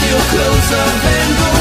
feel closer than gold.